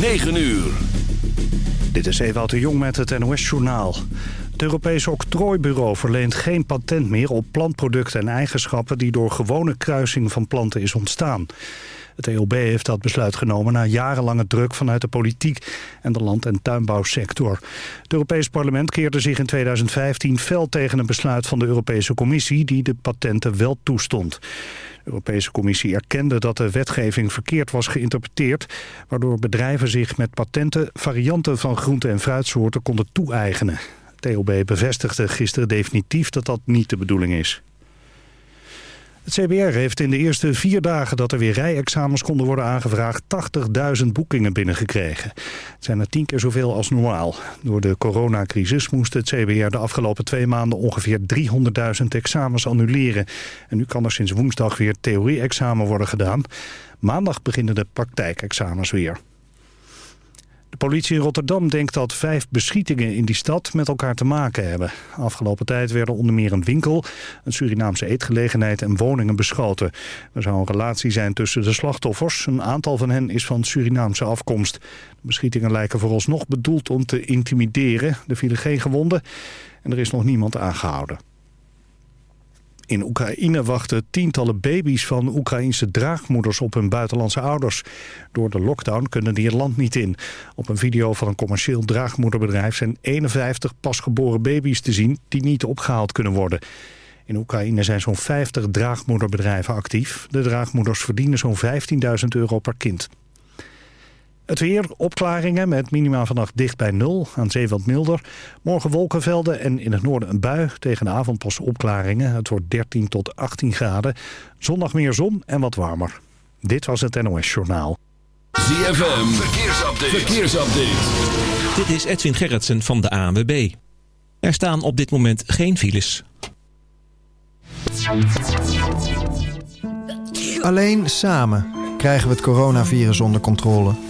9 uur. Dit is Ewout de Jong met het NOS-journaal. Het Europese octrooibureau verleent geen patent meer op plantproducten en eigenschappen... die door gewone kruising van planten is ontstaan. Het EOB heeft dat besluit genomen na jarenlange druk vanuit de politiek en de land- en tuinbouwsector. Het Europees Parlement keerde zich in 2015 fel tegen een besluit van de Europese Commissie die de patenten wel toestond. Europese Commissie erkende dat de wetgeving verkeerd was geïnterpreteerd... waardoor bedrijven zich met patenten varianten van groente- en fruitsoorten konden toe-eigenen. Het EOB bevestigde gisteren definitief dat dat niet de bedoeling is. Het CBR heeft in de eerste vier dagen dat er weer rijexamens konden worden aangevraagd 80.000 boekingen binnengekregen. Het zijn er tien keer zoveel als normaal. Door de coronacrisis moest het CBR de afgelopen twee maanden ongeveer 300.000 examens annuleren. En nu kan er sinds woensdag weer theorie-examen worden gedaan. Maandag beginnen de praktijkexamens weer. De politie in Rotterdam denkt dat vijf beschietingen in die stad met elkaar te maken hebben. Afgelopen tijd werden onder meer een winkel, een Surinaamse eetgelegenheid en woningen beschoten. Er zou een relatie zijn tussen de slachtoffers. Een aantal van hen is van Surinaamse afkomst. De beschietingen lijken vooralsnog bedoeld om te intimideren. Er vielen geen gewonden en er is nog niemand aangehouden. In Oekraïne wachten tientallen baby's van Oekraïnse draagmoeders op hun buitenlandse ouders. Door de lockdown kunnen die het land niet in. Op een video van een commercieel draagmoederbedrijf zijn 51 pasgeboren baby's te zien die niet opgehaald kunnen worden. In Oekraïne zijn zo'n 50 draagmoederbedrijven actief. De draagmoeders verdienen zo'n 15.000 euro per kind. Het weer, opklaringen met minima vannacht dicht bij nul, aan zee wat milder. Morgen wolkenvelden en in het noorden een bui. Tegen de avond pas opklaringen. Het wordt 13 tot 18 graden. Zondag meer zon en wat warmer. Dit was het NOS Journaal. ZFM, verkeersupdate. verkeersupdate. Dit is Edwin Gerritsen van de ANWB. Er staan op dit moment geen files. Alleen samen krijgen we het coronavirus onder controle.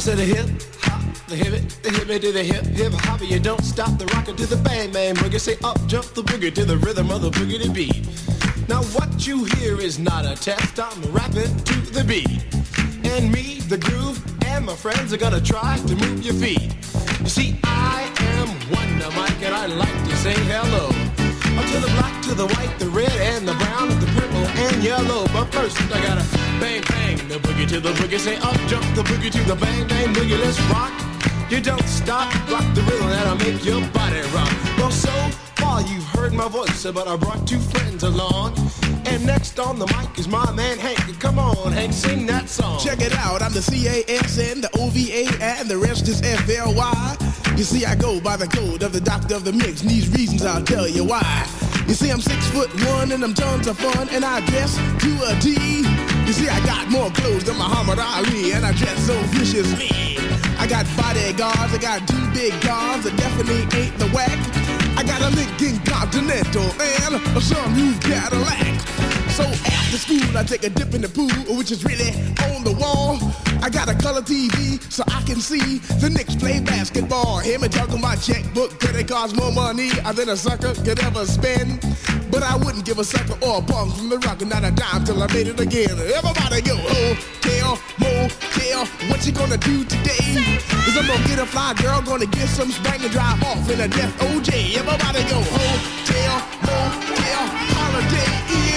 I said a hip hop, the hip it, the hip it to the hip hip hop. You don't stop the rocker to the bang bang boogie. Say up jump the boogie to the rhythm of the boogie to beat. Now what you hear is not a test. I'm rapping to the beat, and me, the groove, and my friends are gonna try to move your feet. You see, I am Wonder Mike, and I like to say hello. Up to the black, to the white, the red, and the brown, the purple, and yellow. But first, I gotta bang, bang, the boogie to the boogie. Say up, jump the boogie to the bang, bang, boogie. Let's rock. You don't stop, rock the rhythm that'll make your body rock. Well, so far you've heard my voice, but I brought two friends along. And next on the mic is my man Hank. Come on, Hank, sing that song. Check it out, I'm the C-A-S-N, the O-V-A, and the rest is F-L-Y. You see, I go by the code of the doctor of the mix, and these reasons I'll tell you why. You see, I'm six foot one, and I'm tons of fun, and I dress to a T. You see, I got more clothes than Muhammad Ali, and I dress so viciously. I got bodyguards, I got two big guns, that definitely ain't the whack. I got a Lincoln Continental and a some Cadillac. So after school, I take a dip in the pool, which is really on the wall. I got a color TV so I can see the Knicks play basketball. Hear me talking my checkbook, could it more money than a sucker could ever spend? But I wouldn't give a sucker or a punk from the rock and not a dime till I made it again. Everybody go, oh, hotel, motel, what you gonna do today? Cause I'm gonna get a fly girl, gonna get some spring and drive off in a death OJ. Everybody go, oh, hotel, motel, holiday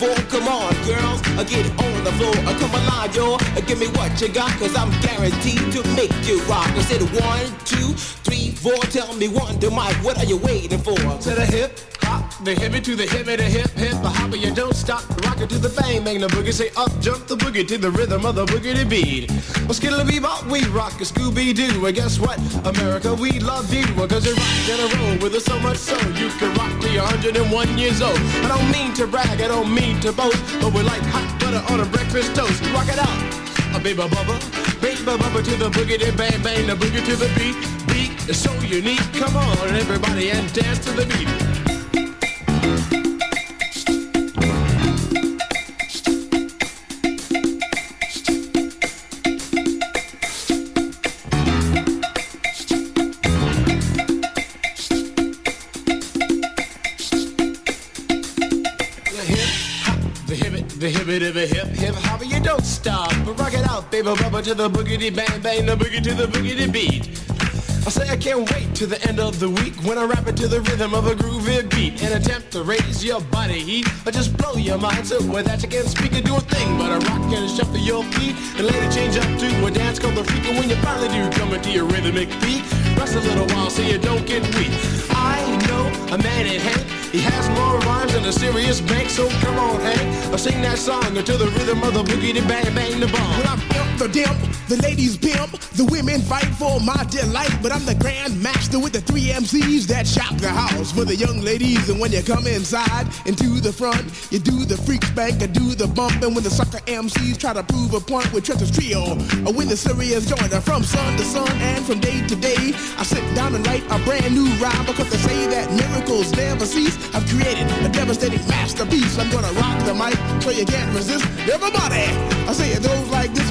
Come on, girls, uh, get on the floor. Uh, come alive, y'all. Uh, give me what you got, cause I'm guaranteed to make you rock. I said one, two, three, four. Tell me one, to Mike, what are you waiting for? To the hip, hop, the hippie to the hippie, the hip, hip, the hopper, you don't stop. Rock it to the bang, bang the boogie. Say up, jump the boogie to the rhythm of the boogie beat. Well, skittle bebop, we rock a Scooby Doo. And guess what? America, we love you. Cause you rock in a row with us so much so you can rock till you're 101 years old. I don't mean to brag, I don't mean to boast, but we're like hot butter on a breakfast toast. Rock it out. A baby bubba, baby bubba to the boogie, then bang bang the boogie to the beat. Beat is so unique. Come on, everybody, and dance to the beat. It, hip it, hip hip hop, you don't stop. But rock it out, baby, bubba to the boogity bang bang, the boogie to the boogity beat. I say I can't wait to the end of the week when I rap it to the rhythm of a groovy beat and attempt to raise your body heat or just blow your mind so with that you can't speak or do a thing but a rock and shuffle your feet and later change up to a dance called the freak and when you finally do come into your rhythmic beat rest a little while so you don't get weak. I know a man in Hank, he has more rhymes than a serious bank so come on Hank, I'll sing that song until the rhythm of the boogie to bang bang the bomb. When I'm imp the dimp, the ladies pimp, the women fight for my delight, but I'm the grand master with the three MCs that shock the house for the young ladies. And when you come inside into the front, you do the freak spank and do the bump. And when the sucker MCs try to prove a point with Trent's trio, or when the serious joiner from sun to sun and from day to day, I sit down and write a brand new rhyme because they say that miracles never cease. I've created a devastating masterpiece. I'm gonna rock the mic so you can't resist. Everybody, I say it goes like this.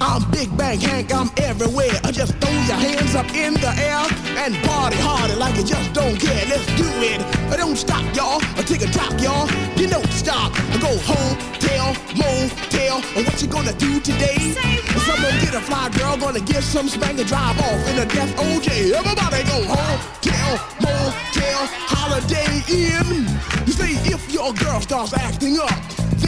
I'm Big Bank Hank, I'm everywhere. I just throw your hands up in the air and party harder like you just don't care. Let's do it. I don't stop, y'all. I take a top, y'all. You don't stop. I go home, tell, motel. And what you gonna do today? Someone get a fly girl, gonna get some spank and drive off in a death OJ. Everybody go home, tell, motel, holiday in. You see, if your girl starts acting up,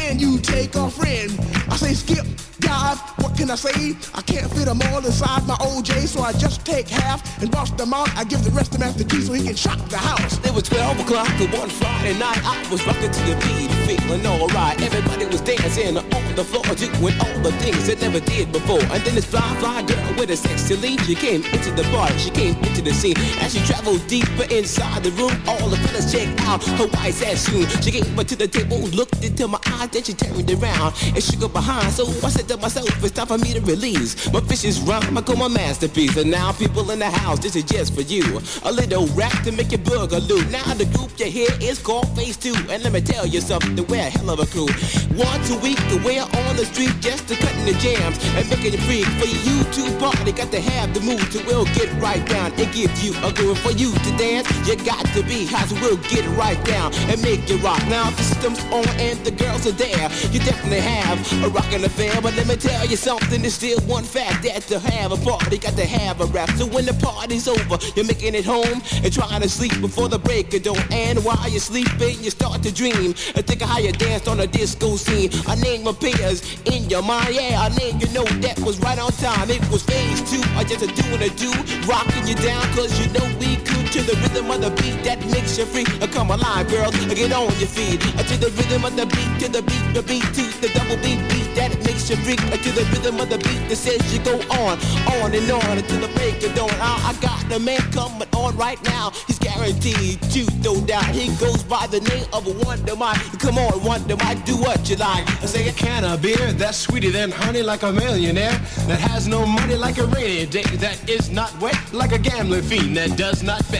then you take a friend. I say skip, dive, what can I say? I can't fit them all inside my OJ, so I just take half and bust them out. I give the rest to Master T so he can shock the house. It was 12 o'clock and one Friday night. I was rocking to the beat, feeling alright. Everybody was dancing on the floor, doing all the things they never did before. And then this fly, fly girl with a sexy lead, she came into the bar, she came into the scene. As she traveled deeper inside the room, all the fellas checked out her white ass soon. She came up to the table, looked into my eyes, then she turned around and shook her behind. So I said to myself, it's time for me to release my vicious rhyme. I call my masterpiece. And now people in the house, this is just for you. A little rap to make your boogaloo. Now the group you hear is called Phase 2. And let me tell you something, we're a hell of a crew. Once a week, we're on the street just to cutting the jams and making it free. For you to party, got to have the mood to will get right down and give you a groove. For you to dance, you got to be hot, so we'll get right down and make it rock. Now the system's on and the girls are there, you definitely have a rockin' affair. But let me tell you something, there's still one fact that to have a party, got to have a rap. So when the party's over, you're making it home and trying to sleep before the break of dawn. And while you're sleeping, you start to dream and think of how you danced on a disco scene. A name appears in your mind, yeah, a name you know that was right on time. It was phase two, I just a doing a do, rocking you down, cause you know we could to the rhythm of the beat that makes you free. Uh, Come alive, girls, uh, get on your feet. Uh, To the rhythm of the beat, to the beat, the beat, to the double beat, beat that makes you freak. Uh, To the rhythm of the beat that says you go on, on and on until the break of dawn. I, I got the man coming on right now. He's guaranteed to throw down. He goes by the name of a Wonder Mike. Come on, Wonder Mike, do what you like. I say a can of beer that's sweeter than honey like a millionaire that has no money like a rainy day that is not wet like a gambling fiend that does not bet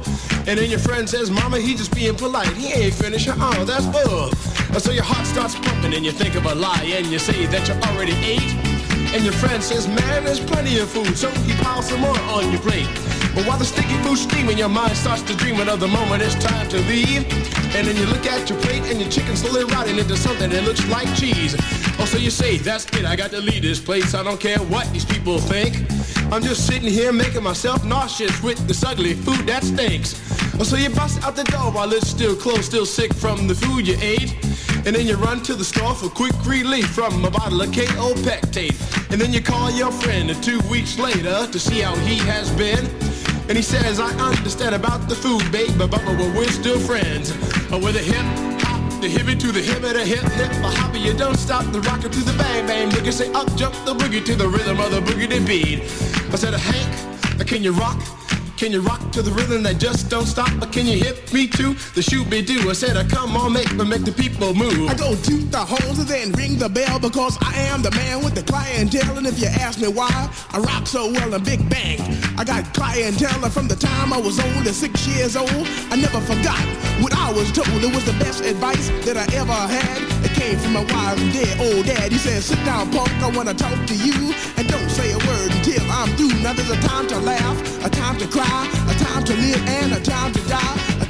and then your friend says mama he just being polite he ain't finished oh that's bull so your heart starts pumping and you think of a lie and you say that you already ate and your friend says, man, there's plenty of food, so he piles some more on your plate. But while the sticky food's steaming, your mind starts to dreaming of the moment it's time to leave. And then you look at your plate and your chicken slowly rotting into something that looks like cheese. Oh, so you say, that's it, I got to leave this place. I don't care what these people think. I'm just sitting here making myself nauseous with this ugly food that stinks. Oh, so you bust out the door while it's still closed, still sick from the food you ate. And then you run to the store for quick relief from a bottle of KO Pectate. And then you call your friend two weeks later to see how he has been. And he says, I understand about the food, babe, but, but, but we're still friends. Uh, with a hip the hippie to the hip, the hip hip, the hopper, you don't stop the rocker to the bang bang boogie. Say up jump the boogie to the rhythm of the boogie beat. I said, Hank, can you rock? Can you rock to the rhythm that just don't stop? But can you hit me to the shoot be do? I said, uh, come on, make me make the people move. I go to the holes and then ring the bell because I am the man with the clientele. And if you ask me why I rock so well in Big Bang, I got clientele from the time I was only six years old. I never forgot what I was told. It was the best advice that I ever had. It came from my wise and dead old dad. He said, sit down, punk, I wanna talk to you. And don't say a word until I'm through. Now there's a time to laugh, a time to cry, a time to live and a time to die.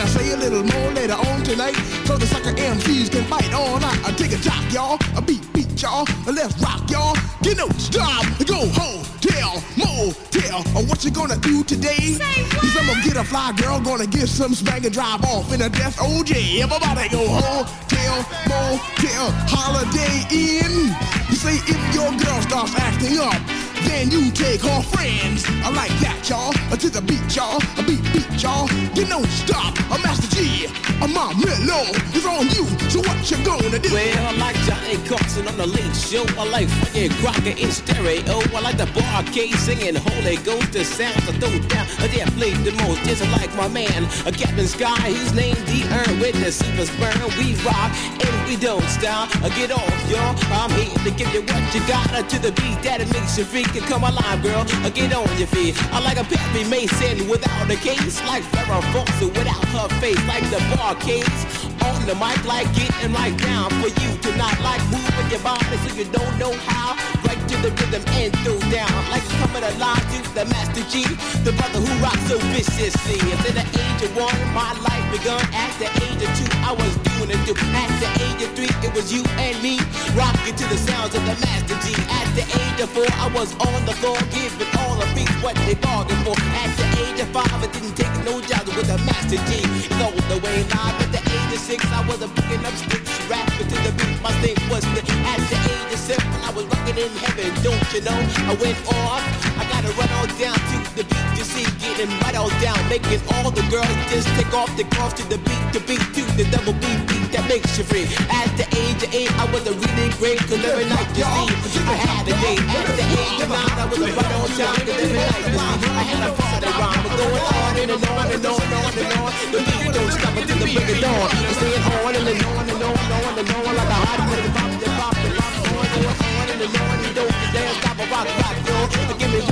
And I say a little more later on tonight, so the sucker MCs can bite on. I, I take a jock, y'all, a beat, beat, y'all. Let's rock, y'all. Get no stop, go home, tell, motel. Or what you gonna do today? Cause I'm gonna get a fly girl, gonna get some spank and drive off in a death OJ. Everybody go home, tell, motel, holiday in. You say if your girl starts acting up, then you take her friends. I like that, y'all. Uh, To the beat, y'all. A beat, beat, y'all. You don't stop. A Master Gee. A my mellow is on you. So what you gonna do? Well, I like Johnny Carson on the late show. I like Frankie Crocker in stereo. I like the bar case singing Holy Ghost. The sounds I throw down. I dare play the most. Just like my man, a Captain Sky. He's named the Earn with the super sperm. We rock and we don't stop. Uh, Get off, y'all. I'm here to give you what you got to the beat that it makes you freak. And come alive, girl. Uh, Get on your feet. I like a Perry Mason without a case. Like Farrah Fawcett without her face. Like the Bar-Kays on the mic like getting right down for you to not like moving your body so you don't know how. Right to the rhythm and throw down like coming alive to the Master Gee, the brother who rocks so viciously. At the age of one, my life begun. At the age of two, I was doing it too. At the age of three, it was you and me rocking to the sounds of the Master Gee. At the age of four, I was on the floor giving all the beats what they bargained for. At the age of five, I didn't take no jobs with the Master Gee. All the way live. At the age of six, I was a picking up sticks, rapping to the beat. My thing was the at the age of seven, I was rocking in heaven. Don't you know? I went off. I gotta run all down to the beat to see, getting right all down, making all the girls just take off the cross to the beat, the beat to the double beat beat that makes you free. At the age of eight, I was a really great, cause every night you see, I had a date. At the age of nine, I was a right on time, cause every night you see, I had a party rhyme. We're going on and on and on and on and on. The beat don't stop until the break of dawn.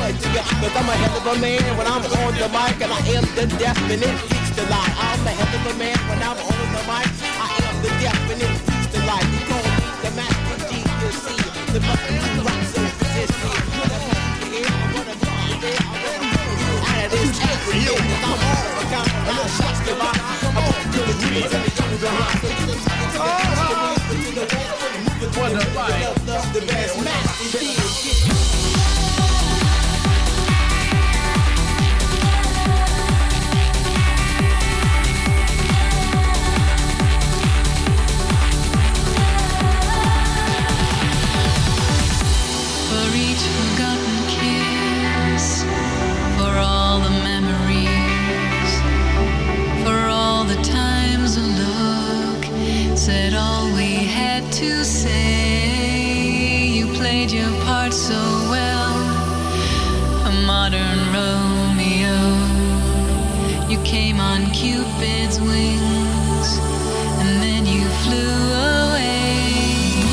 Me what you cause I'm a hell of a man when I'm on the mic and I am the definite freaks to lie. I'm a hell of a man when I'm on the mic. I am the definite freaks to lie. You call me the master G, you see, the brother who rocks so resisting. I'm gonna go out there, I'm gonna day. Cause I'm all the kind of I'm shots to lie. To the trees and the young behind. So you can see it to the east, to me, to the west, move it to the right. The, the best master G. For said all we had to say. You played your part so well, a modern Romeo. You came on Cupid's wings, and then you flew away.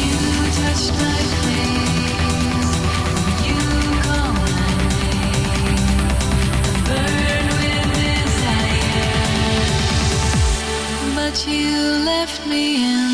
You touched my but you left me in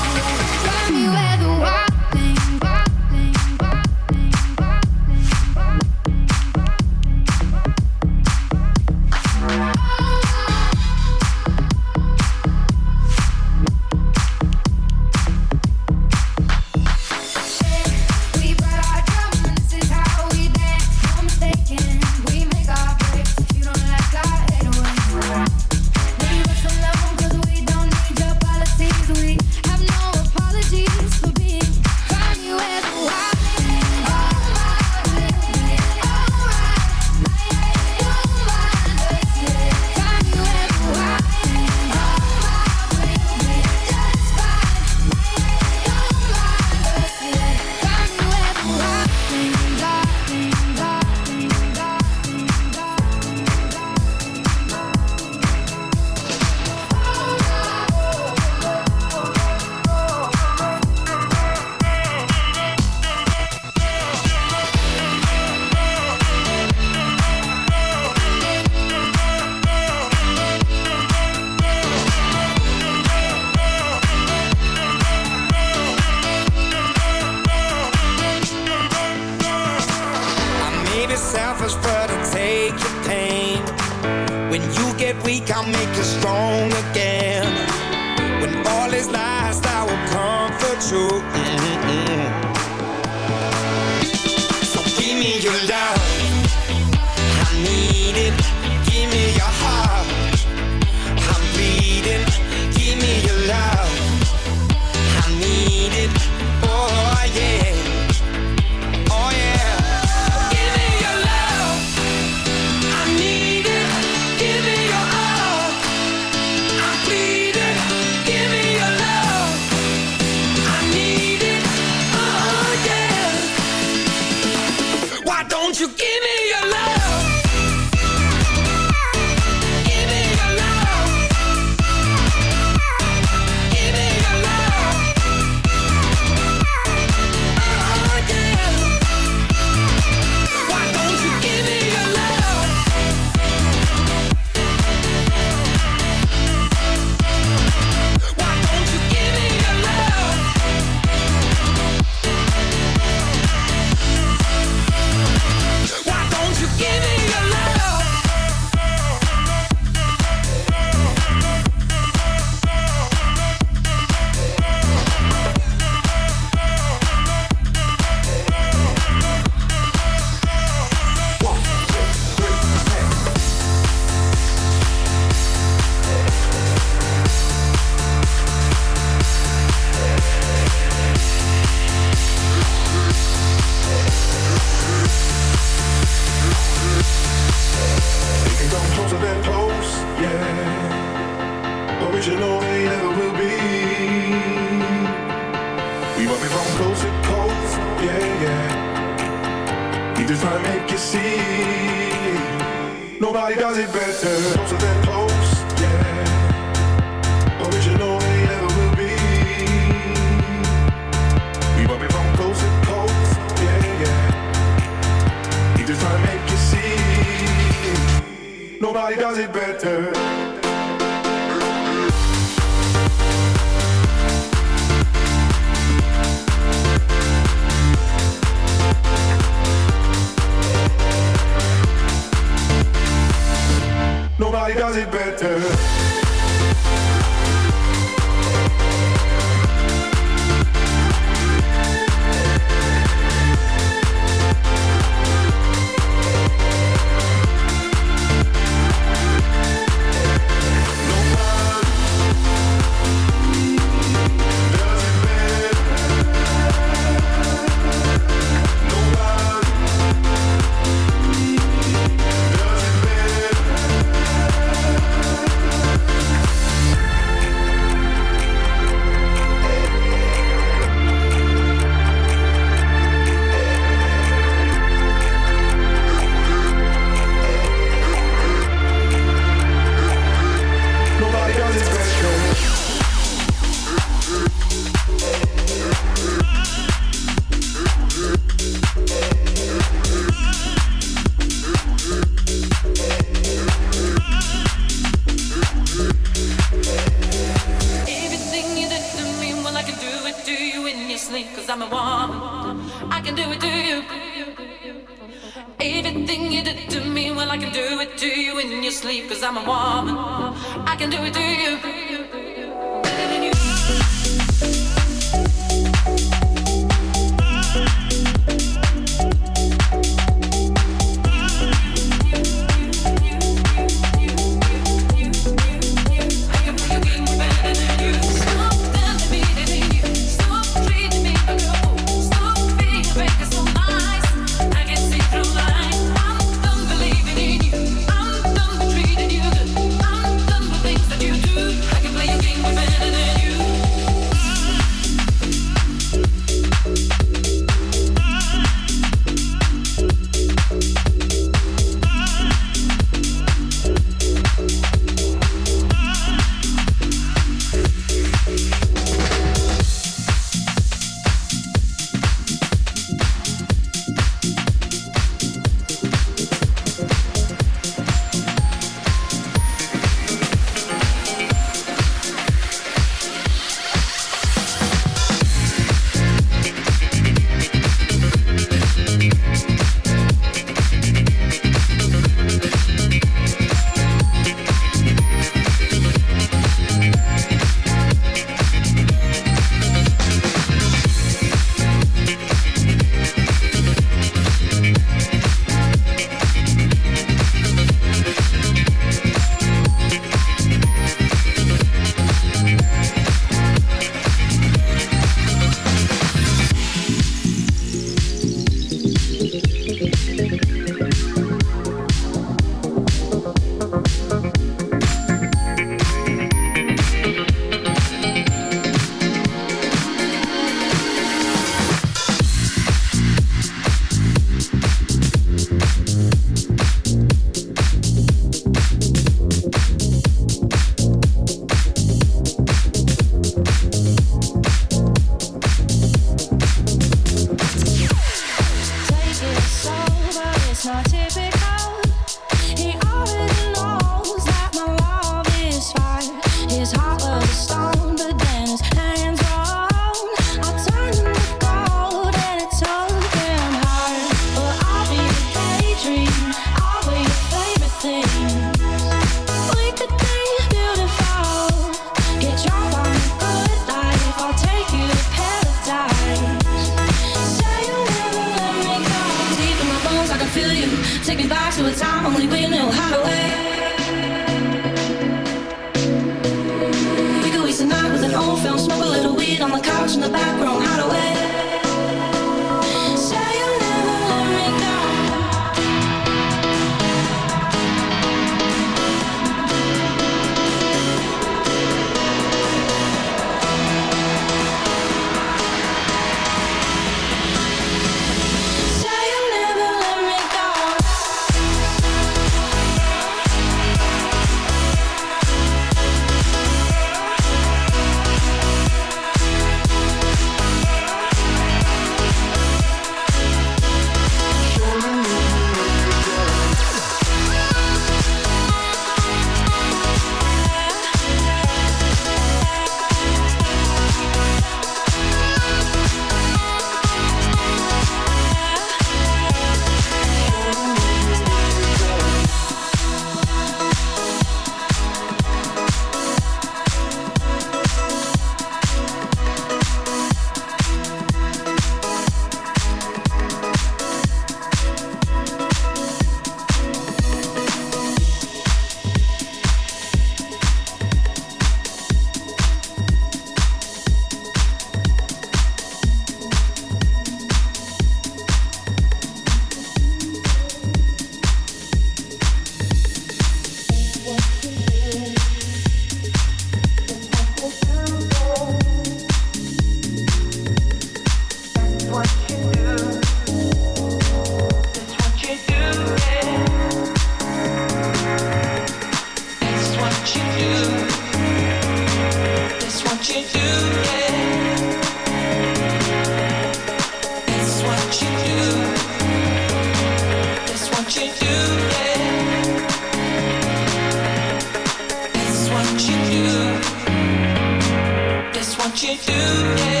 What you do, yeah.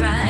Just